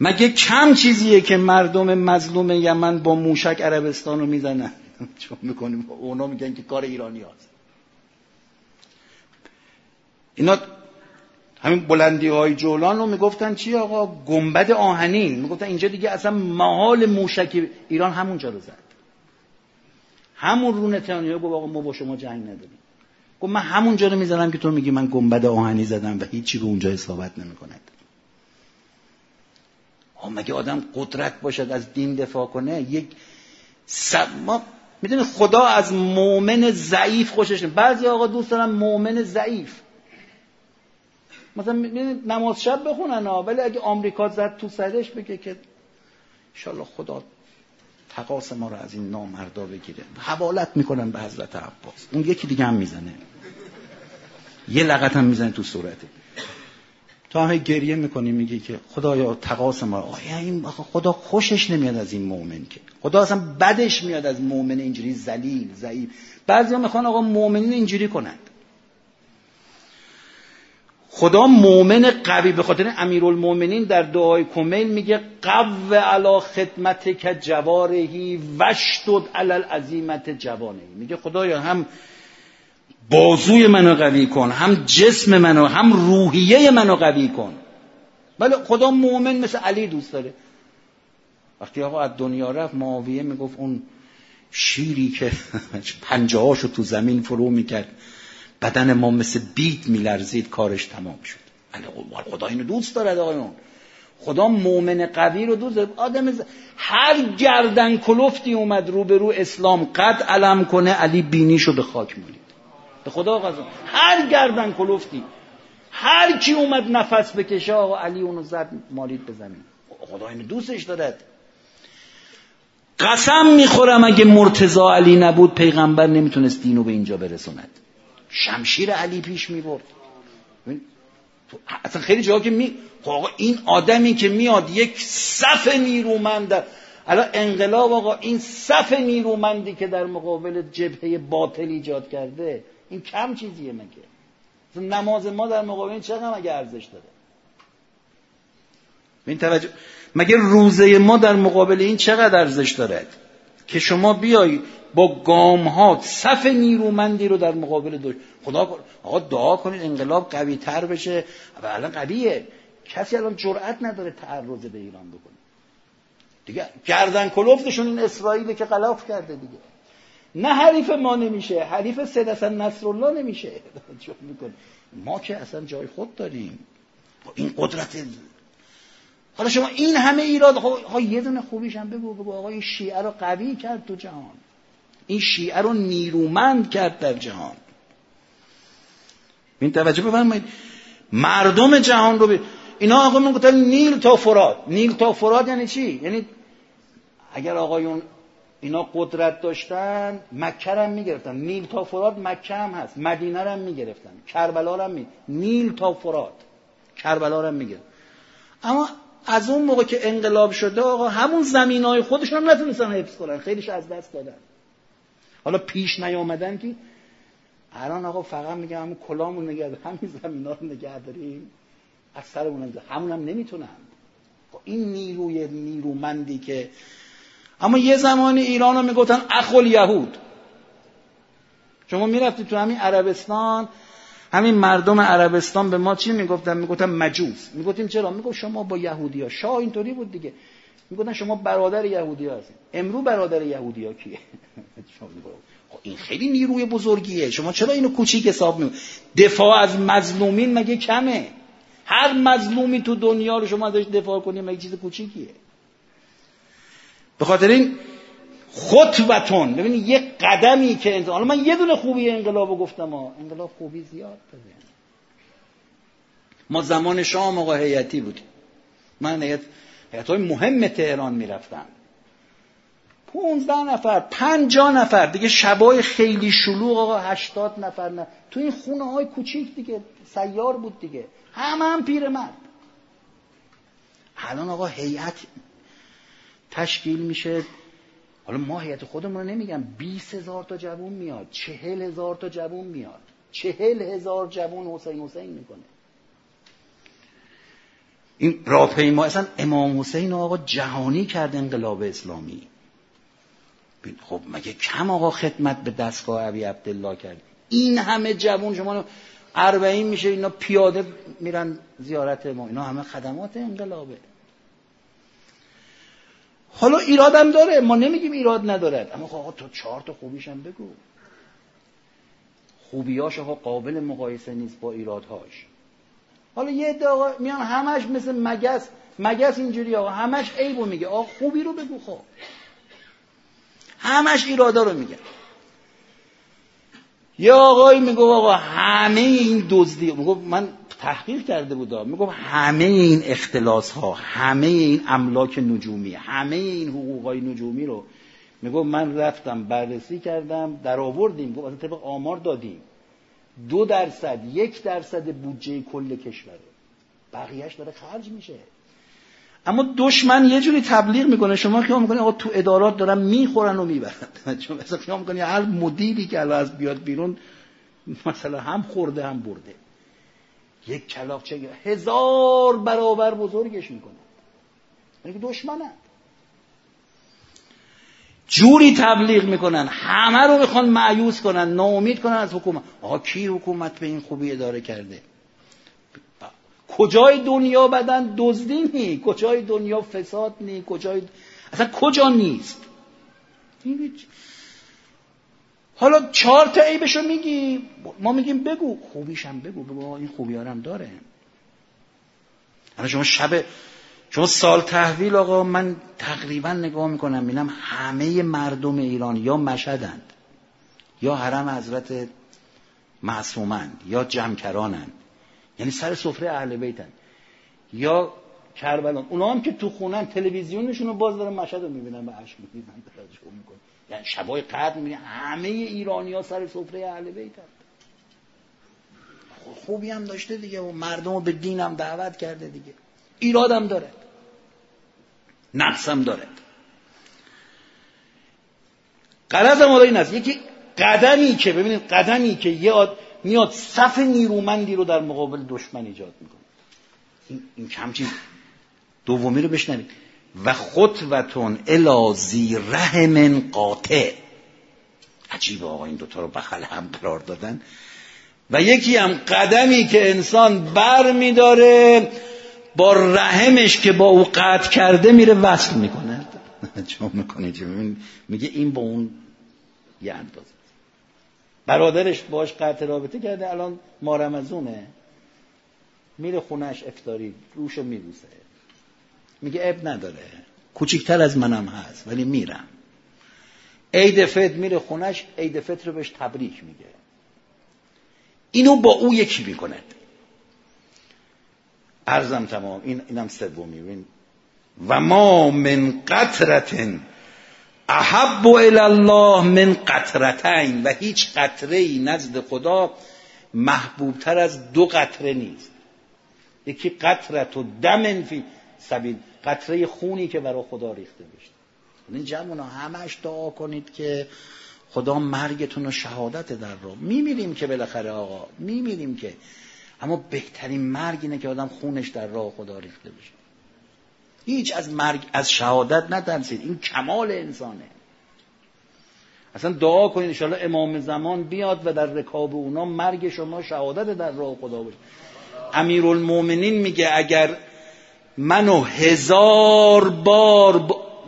مگه کم چیزیه که مردم مظلوم یمن با موشک عربستان رو می‌زنن چون می‌کنیم. اونا میگن که کار ایرانی هست اینا همین بلندی های جولان رو می‌گفتن چی آقا؟ گنبد آهنین. می‌گفتن اینجا دیگه اصلا محال موشک ایران همونجا رو زد. همون رو نتانیاهو گفت آقا ما با شما جنگ نداریم. گفت من همونجا رو می‌زنم که تو میگی من گنبد آهنی زدم و هیچی به اونجا اصابت نمی‌کند. مگه آدم قدرت باشد از دین دفاع کنه؟ یک سب... ما می‌دونی خدا از مؤمن ضعیف خوشش بعضی آقا دوست دارن مؤمن ضعیف. مثلا نماز شب بخونن ولی اگه آمریکا زد تو سرش بگه که انشالله خدا تقاس ما رو از این نامردا بگیره. حوالت می‌کنن به حضرت عباس. اون یکی دیگه هم می‌زنه. یه لغت هم می‌زنه تو صورته. تو همه گریه می‌کنی میگی که خدایا تقاس ما. آیا این خدا خوشش نمیاد از این مؤمن که. خدا اصلا بدش میاد از مؤمن اینجوری ذلیل ضعیف. بعضیا می‌خوان آقا مؤمنین اینجوری کنند. خدا مؤمن قوی به خاطر امیرالمؤمنین در دعای کمیل میگه قو علا خدمت که جوارهی وشتد علل عظیمت جوانهی. میگه خدایا هم بازوی منو قوی کن هم جسم منو هم روحیه منو قوی کن. ولی خدا مؤمن مثل علی دوست داره. وقتی آقا از دنیا رفت معاویه می‌گفت اون شیری که پنجهاشو تو زمین فرو می‌کرد بدن ما مثل بیت میلرزید کارش تمام شد. خدا اینو دوست دارد آقایون خدا مؤمن قوی رو دوست داره. آدم هر گردن کلفتی اومد رو به رو اسلام قد علم کنه علی بینیشو به خاک مولید به خدا قسم هر گردن کلفتی هر کی اومد نفس بکشه آقا علی اونو زد مالید به زمین. خدا اینو دوستش دارد. قسم می‌خورم اگه مرتضا علی نبود پیغمبر نمی‌تونست دینو به اینجا برسوند شمشیر علی پیش می‌برد. اصلا خیلی جاها که می آقا این آدمی که میاد یک صف نیرومند الان انقلاب آقا این صف نیرومندی که در مقابل جبهه باطل ایجاد کرده این کم چیزیه مگه؟ نماز ما در مقابل این چقدر مگه ارزش داره؟ این توجه مگه روزه ما در مقابل این چقدر ارزش دارد که شما بیای با گام ها صف نیرومندی رو در مقابل دو خدا آقا دعا کنید انقلاب قوی تر بشه. و الان قویه. کسی الان جرأت نداره تعرض به ایران بکنه. دیگه گردن کلفتشون این اسرائیل که غلاف کرده دیگه. نه حریف ما نمیشه حریف سید حسن نصرالله نمیشه. ما که اصلا جای خود داریم. این قدرت. حالا شما این همه ایراد خب یه دونه خوبیش هم بگو بگو آقا این شیعه رو قوی کرد تو جهان. این شیعه رو نیرومند کرد در جهان. این توجه بفرمایید. مردم جهان رو ب... اینا آقا من گفتن نیل تا فراد نیل تا فراد یعنی چی؟ یعنی اگر آقایون اینا قدرت داشتن مکه هم می‌گرفتن. نیل تا فراد مکه هم هست. مدینه هم می‌گرفتن. کربلا هم می نیل تا فراد کربلا هم می‌گرفت اما از اون موقع که انقلاب شده آقا همون زمین های خودشون هم نتونستن حفظ کنن. خیلیش از دست دادن. حالا پیش نیامدن که الان آقا فقط میگم همون کلامون نگه همین زمین ها رو نگه داریم. از سرمون همون هم نمی‌تونن. خب این نیروی نیرومندی که اما یه زمانی ایران رو می‌گفتن اخل یهود. شما می‌رفتید تو همین عربستان همین مردم عربستان به ما چی می‌گفتن؟ می‌گفتن مجوس. می‌گفتیم چرا؟ می‌گفت شما با یهودی ها شاه اینطوری بود دیگه. می‌گفتن شما برادر یهودی ها هستید. امرو برادر یهودی ها کیه خب این خیلی نیروی بزرگیه. شما چرا اینو کوچیک حساب می دفاع از مظلومین مگه کمه؟ هر مظلومی تو دنیا رو شما ازش دفاع کنید مگه چیز کوچیکیه؟ به خاطر این خطوتون ببینید یک قدمی که انت... حالا من یه دونه خوبی انقلاب گفتم ها. انقلاب خوبی زیاد داره. ما زمان شام آقا هیئتی بودیم من هیئت های مهم تهران می‌رفتم پونزده نفر پنجاه نفر. دیگه شبای خیلی شلوغ آقا هشتاد نفر نه. تو این خونه های کوچیک دیگه سیار بود دیگه. همه هم پیرمرد. الان آقا هیئت تشکیل میشه. حالا ما هیئت خودمون رو نمیگم 20 هزار تا جوون میاد چهل هزار تا جوون میاد. چهل هزار جوون حسین حسین می‌کنه. این راهپیما اصلا امام حسین آقا جهانی کرد انقلاب اسلامی. خب مگه کم آقا خدمت به دستگاه ابی عبدالله کرد؟ این همه جوون شما اربعین میشه اینا پیاده میرن زیارت ما. اینا همه خدمات انقلابه. حالا ایرادم داره. ما نمیگیم ایراد ندارد اما خب آقا تو چهار تا هم بگو. خوبیاش آقا قابل مقایسه نیست با ایرادهاش. حالا یه آقا میان همش مثل مگس. مگس اینجوری آقا. همش عیبو میگه. آقا خوبی رو بگو خب. همش ایرادا رو میگه. یه آقایی میگو آقا همه این دزدی میگو من تحقیق کرده بود میگم همه این اختلاس ها همه این املاک نجومی همه این حقوق های نجومی رو میگم من رفتم بررسی کردم در آوردیم گفت اصلا طبق آمار دادیم. دو درصد یک درصد بودجه کل کشوره بقیهش داره خرج میشه. اما دشمن یه جوری تبلیغ می‌کنه. شما خیال می‌کنی آقا تو ادارات دارن می‌خورن و می‌برن. چون مثلا خیال هر مدیری که الان از بیاد بیرون مثلا هم خورده هم برده. یک کلاقچه هزار برابر بزرگش می‌کنه. یعنی دشمنن جوری تبلیغ می‌کنن همه رو می‌خوان معیوس کنن ناامید کنن از حکومت. آقا کی حکومت به این خوبی اداره کرده؟ کجای دنیا بدن دزدی نی کجای دنیا فساد نی کجای اصلا کجا نیست؟ حالا چهار تا عیبشو میگی ما میگیم بگو. خوبیش هم بگو. بگو این خوبی هم داره. حالا شما شب چون سال تحویل آقا من تقریبا نگاه می‌کنم می‌بینم همه مردم ایران یا مشهدند یا حرم حضرت معصومند یا جمکرانند یعنی سر سفره اهل بیتن یا کربلان. اونا هم که تو خونن تلویزیونشون رو باز دارن مشهد رو می‌بینن به عشق می‌بینن می‌کنن یعنی شبای قدر می‌بینن همه ایرانی ها سر سفره اهل بیتن خوبی هم داشته دیگه و مردم رو به دین هم دعوت کرده دیگه. ایرادم داره. نقصم داره. قرضم این است. یکی قدمی که ببینید قدمی که یاد میاد صف نیرومندی رو در مقابل دشمن ایجاد می‌کنه. این, این کم چیز دومی رو بشنوید. و خطوتون الازی رحم قاطع. عجیب آقا این دوتا رو بخل هم قرار دادن. و یکی هم قدمی که انسان بر میداره با رحمش که با او قطع کرده میره وصل می‌کنه. چون می‌کنه میگه این با اون یه اندازه برادرش باش قطع رابطه کرده الان مارمزونه. میره خونش افتاری روشو میبوسه. میگه اب نداره. کوچیکتر از منم هست ولی میرم. عید فطر میره خونش عید فطر رو بهش تبریک میگه. اینو با او یکی می‌کند. ارزم تمام این اینم سومی. و ما من قطرتن احب الى الله من قطرتین. و هیچ قطره ای نزد خدا محبوبتر از دو قطره نیست. یکی قطرت و دمن فی سبیل قطره خونی که برای خدا ریخته بشه این جمعونا همش دعا کنید که خدا مرگتون و شهادت در رو. میمیریم که بالاخره آقا میمیریم که. اما بهترین مرگ اینه که آدم خونش در راه خدا ریخته بشه. هیچ از مرگ از شهادت نترسید. این کمال انسانه. اصلا دعا کنید انشاءالله امام زمان بیاد و در رکاب اونا مرگ شما شهادت در راه خدا باشه. امیرالمومنین میگه اگر منو هزار بار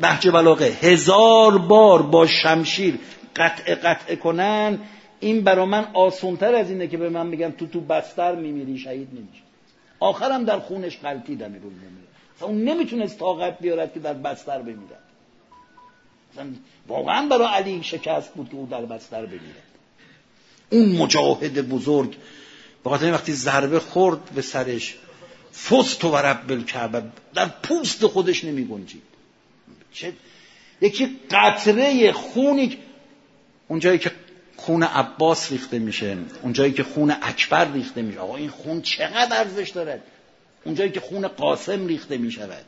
بحج بلاغه هزار بار با شمشیر قطع قطع کنن این برا من آسونتر از اینه که به من میگن تو تو بستر میمیری شهید نمیشه آخرم در خونش قلتید امیرالمومنین اون نمی‌تونست طاقت بیارد که در بستر بمیرد واقعا برای علی شکست بود که او در بستر بمیرد اون مجاهد بزرگ به وقتی ضربه خورد به سرش فست و رب بالکعبه در پوست خودش نمی گنجید. یکی قطره خونی اونجایی که خون عباس ریخته میشه اونجایی که خون اکبر ریخته میشه. آقا این خون چقدر ارزش دارد اونجایی که خون قاسم ریخته می‌شود.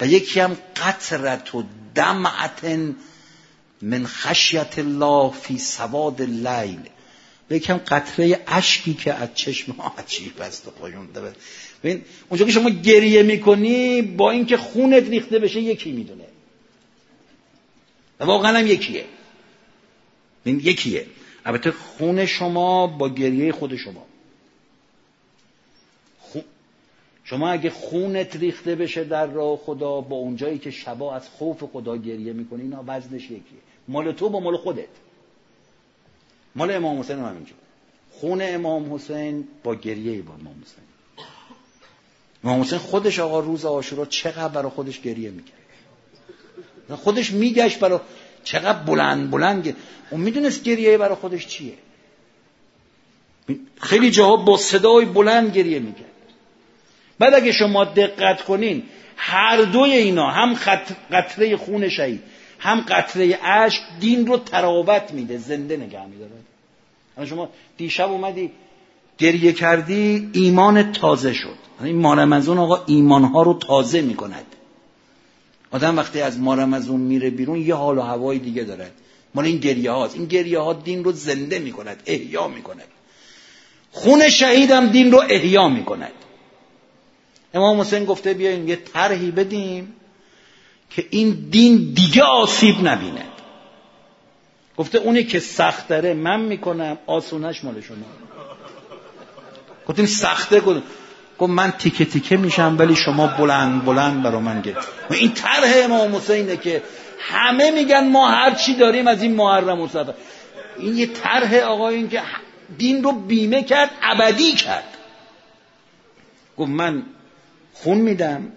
و یکی هم قطرت و دمعت من خشیت الله فی سواد لیل هم قطره اشکی که از چشم ها عجیب است و ببین اونجا که شما گریه می‌کنی با اینکه خونت ریخته بشه یکی می‌دونه. و واقعا هم یکیه. این یکیه. البته خون شما با گریه خود شما. شما اگه خونت ریخته بشه در راه خدا با اونجایی که شبا از خوف خدا گریه می‌کنی اینا وزنش یکیه. مال تو با مال خودت. مال امام حسین هم همینجور. خون امام حسین با گریه با امام حسین. امام حسین خودش آقا روز آشورا چقدر برای خودش گریه می‌کرد. خودش میگشت برای چقدر بلند بلند اون می‌دونست گریه برای خودش چیه. خیلی جاها با صدای بلند گریه می‌کرد. بعد اگه شما دقت کنین هر دوی اینا هم قطره خون شهید هم قطره عشق دین رو تراوت میده زنده نگه میداره. شما دیشب اومدی گریه کردی ایمان تازه شد. این مارمزون آقا ایمانها رو تازه می‌کند. آدم وقتی از مارمزون میره بیرون یه حال و هوای دیگه دارد مال این گریه هاست. این گریه ها دین رو زنده می‌کند احیا می‌کند. خون شهیدم دین رو احیا می‌کند. امام حسین گفته بیاین یه طرحی بدیم. که این دین دیگه آسیب نبیند. گفته اونی که سخت داره من می‌کنم آسونش مال شما. گفتیم سخته گفت گفت من تیکه تیکه میشم ولی شما بلند بلند برا من گفت این طرح امام حسینه که همه میگن ما هر چی داریم از این محرم مصطفی این یه طرح آقا این که دین رو بیمه کرد ابدی کرد. گفت من خون میدم.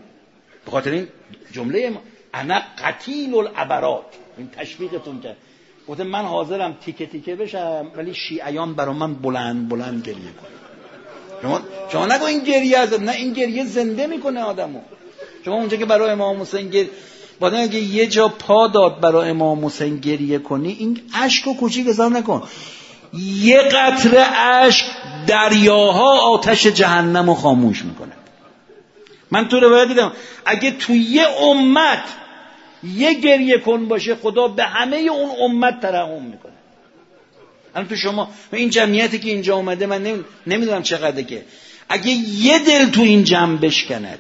به این جمله انا قتیل العبرات این تشویقتون کرد. گفته من حاضرم تیکه تیکه بشم ولی شیعیان برا من بلند بلند گریه کنه شما شما نگو این گریه از نه این گریه زنده می‌کنه آدمو. شما اونجا که برای امام حسین گر... بعد اگه یه جا پا داد برای امام حسین گریه کنی این اشک و کوچیک حساب نکن. یه قطره اشک دریاها آتش جهنم رو خاموش می‌کنه. من تو روایت دیدم اگه تو یه امت یه گریه کن باشه خدا به همه اون امت ترحم می‌کنه. الان تو شما این جمعیتی که اینجا اومده من نمی‌دونم چقدر که. اگه یه دل تو این جمع بشکند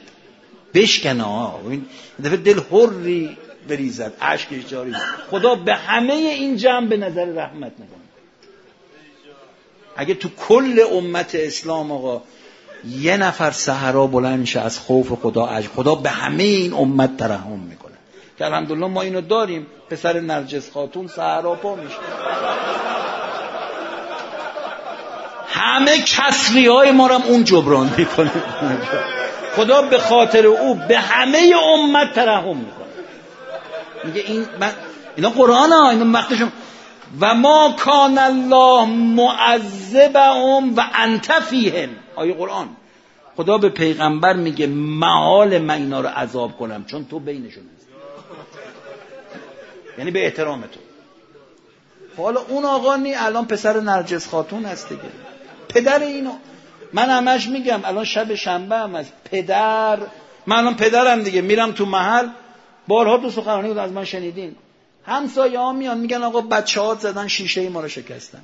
بشکنه ها این دفعه دل حری بریزد عشقش جاری. خدا به همه این جمع به نظر رحمت می‌کنه. اگه تو کل امت اسلام آقا یه نفر سهرا بلند شه از خوف خدا عجب. خدا به همه این امت ترحم می‌کنه. که الحمدلله ما اینو داریم. پسر نرجس خاتون سهرا پا میشه. همه کسری های ما رو اون جبران می‌کنه. خدا به خاطر او به همه امت ترحم می‌کنه. میگه این من اینا قرآن ها اینا وقتشون و ما کان الله معذبهم و انت فیهم. آیه قرآن. خدا به پیغمبر میگه محال من اینا رو عذاب کنم چون تو بینشون هست یعنی به احترام تو. خب حالا اون آقا نی الان پسر نرجس خاتون هست دیگه. پدر اینو. من همش میگم الان شب شنبه هم از پدر من الان پدرم دیگه میرم تو محل. بارها تو سخنرانی بود از من شنیدین. همسایه ها میان میگن آقا بچه ها زدن شیشه ای ما رو شکستن.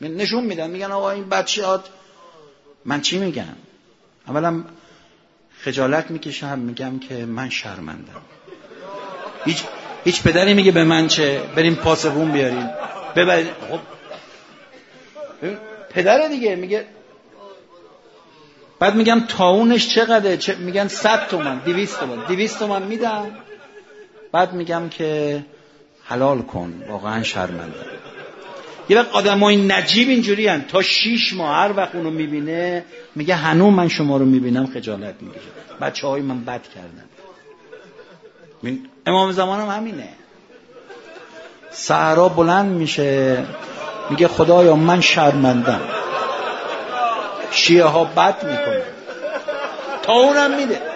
نشون میدن میگن آقا این بچه ها من چی میگم؟ اولا خجالت می‌کشم میگم که من شرمندم. هیچ هیچ پدری میگه به من چه؟ بریم پاسبون بیاریم. ببرید. خب. پدر دیگه میگه بعد میگم تاونش چقدره؟ چه میگن 100 تومن 200 تومن. 200 تومن میدم. بعد میگم که حلال کن واقعا شرمنده. یه وقت آدم های نجیب اینجوری هن. تا شیش ماه هر وقت اونو می‌بینه میگه هنوز من شما رو می‌بینم خجالت میگه بچه های من بد کردن. امام زمان هم همینه. سهرا بلند میشه میگه خدایا من شرمندم. شیعه ها بد می‌کنه تا اونم میده.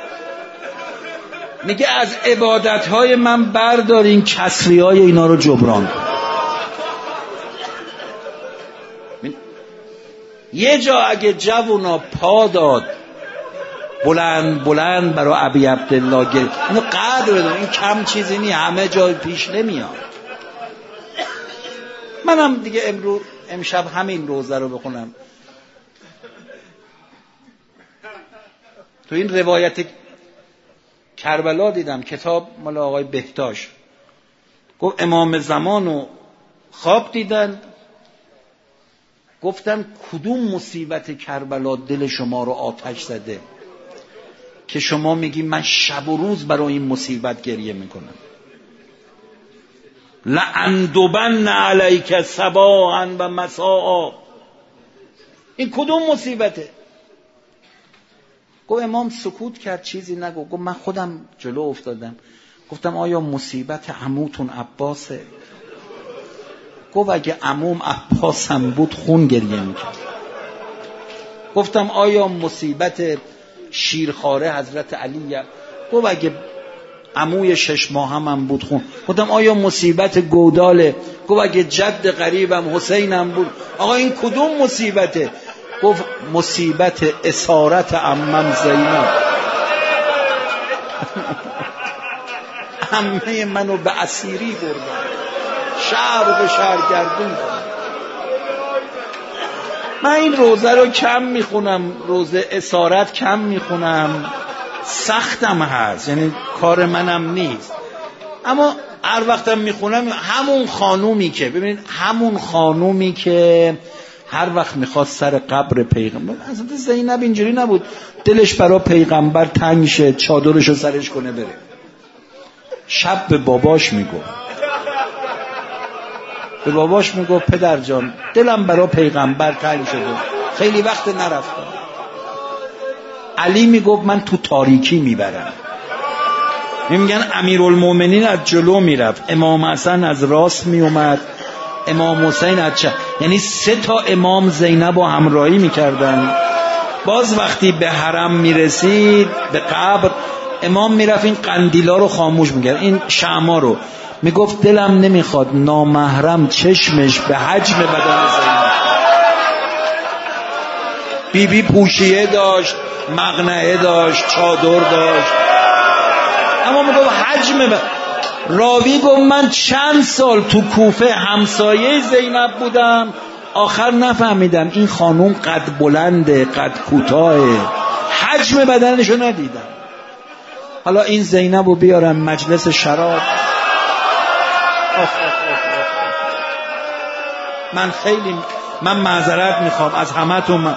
میگه از عبادت های من بردارین کسری های اینا رو جبران یه جا اگه جوونا پا داد بلند بلند برای عبی عبدالله گرفت. اینو قدر بدون این کم چیزی نی همه جای پیش نمیاد. منم دیگه امروز امشب همین روزه رو بخونم. تو این روایت کربلا دیدم کتاب مال آقای بهتاش گفت امام زمان رو خواب دیدن. گفتن کدوم مصیبت کربلا دل شما رو آتش زده؟ که شما میگی من شب و روز برای این مصیبت گریه می‌کنم. لعندبن علیک سباها و مساء این کدوم مصیبته؟ گفت امام سکوت کرد چیزی نگو گفت من خودم جلو افتادم. گفتم آیا مصیبت عموتون عباسه؟ گفت اگه عموم عباسم بود خون گریه می‌کرد. گفتم آیا مصیبت شیرخاره حضرت علی گفت اگه عموی شش ماه هم, بود خون. گفتم آیا مصیبت گوداله؟ گفت اگه جد قریبم حسینم بود. آقا این کدوم مصیبته؟ گفت مصیبت اسارت امم زینب. همه منو به اسیری بردن. شهر به شهر گردون من این روزه رو کم می‌خونم روزه اسارت کم می‌خونم. سختم هست یعنی کار منم نیست. اما هر وقتم می‌خونم همون خانومی که ببینید همون خانومی که هر وقت می‌خواست سر قبر پیغمبر حضرت زینب اینجوری نبود. دلش برا پیغمبر تنگ شه چادرش رو سرش کنه بره. شب به باباش میگو به باباش میگو پدر جان دلم برا پیغمبر تنگ شده. خیلی وقت نرفتم. علی می‌گفت من تو تاریکی می‌برم. میگن امیرالمومنین از جلو می‌رفت. امام حسن از راست میومد امام حسین از چه یعنی سه تا امام زینب و همراهی می‌کردن. باز وقتی به حرم می‌رسید به قبر امام می‌رفت این قندیلا رو خاموش می‌کرد این شما رو. می‌گفت دلم نمی‌خواد نامحرم چشمش به حجم بدن زینب. بی بی پوشیه داشت مغنعه داشت چادر داشت. اما می‌گفت حجم ب... راوی گفت من چند سال تو کوفه همسایه زینب بودم. آخر نفهمیدم این خانوم قد بلنده قد کوتاه حجم بدنشو ندیدم. حالا این زینب رو بیارم مجلس شراب. من خیلی من معذرت می‌خوام. از همتون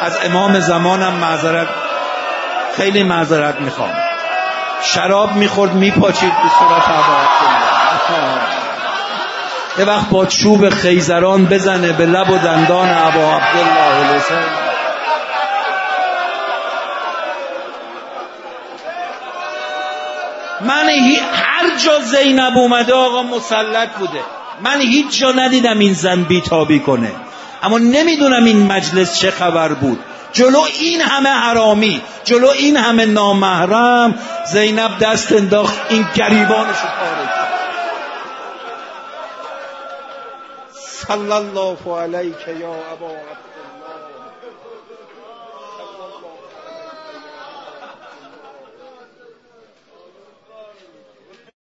از امام زمانم معذرت خیلی معذرت می‌خوام. شراب می‌خورد میپاچید به صورت یه وقت با چوب خیزران بزنه به لب و دندان عبا عبدالله الحسین من هر جا زینب اومده آقا مسلط بوده. من هیچ جا ندیدم این زن بیتابی کنه. اما نمی‌دونم این مجلس چه خبر بود. جلو این همه حرامی جلو این همه نامحرم زینب دست انداخت این گریبانش رو پاره صلی الله علیک یا ابا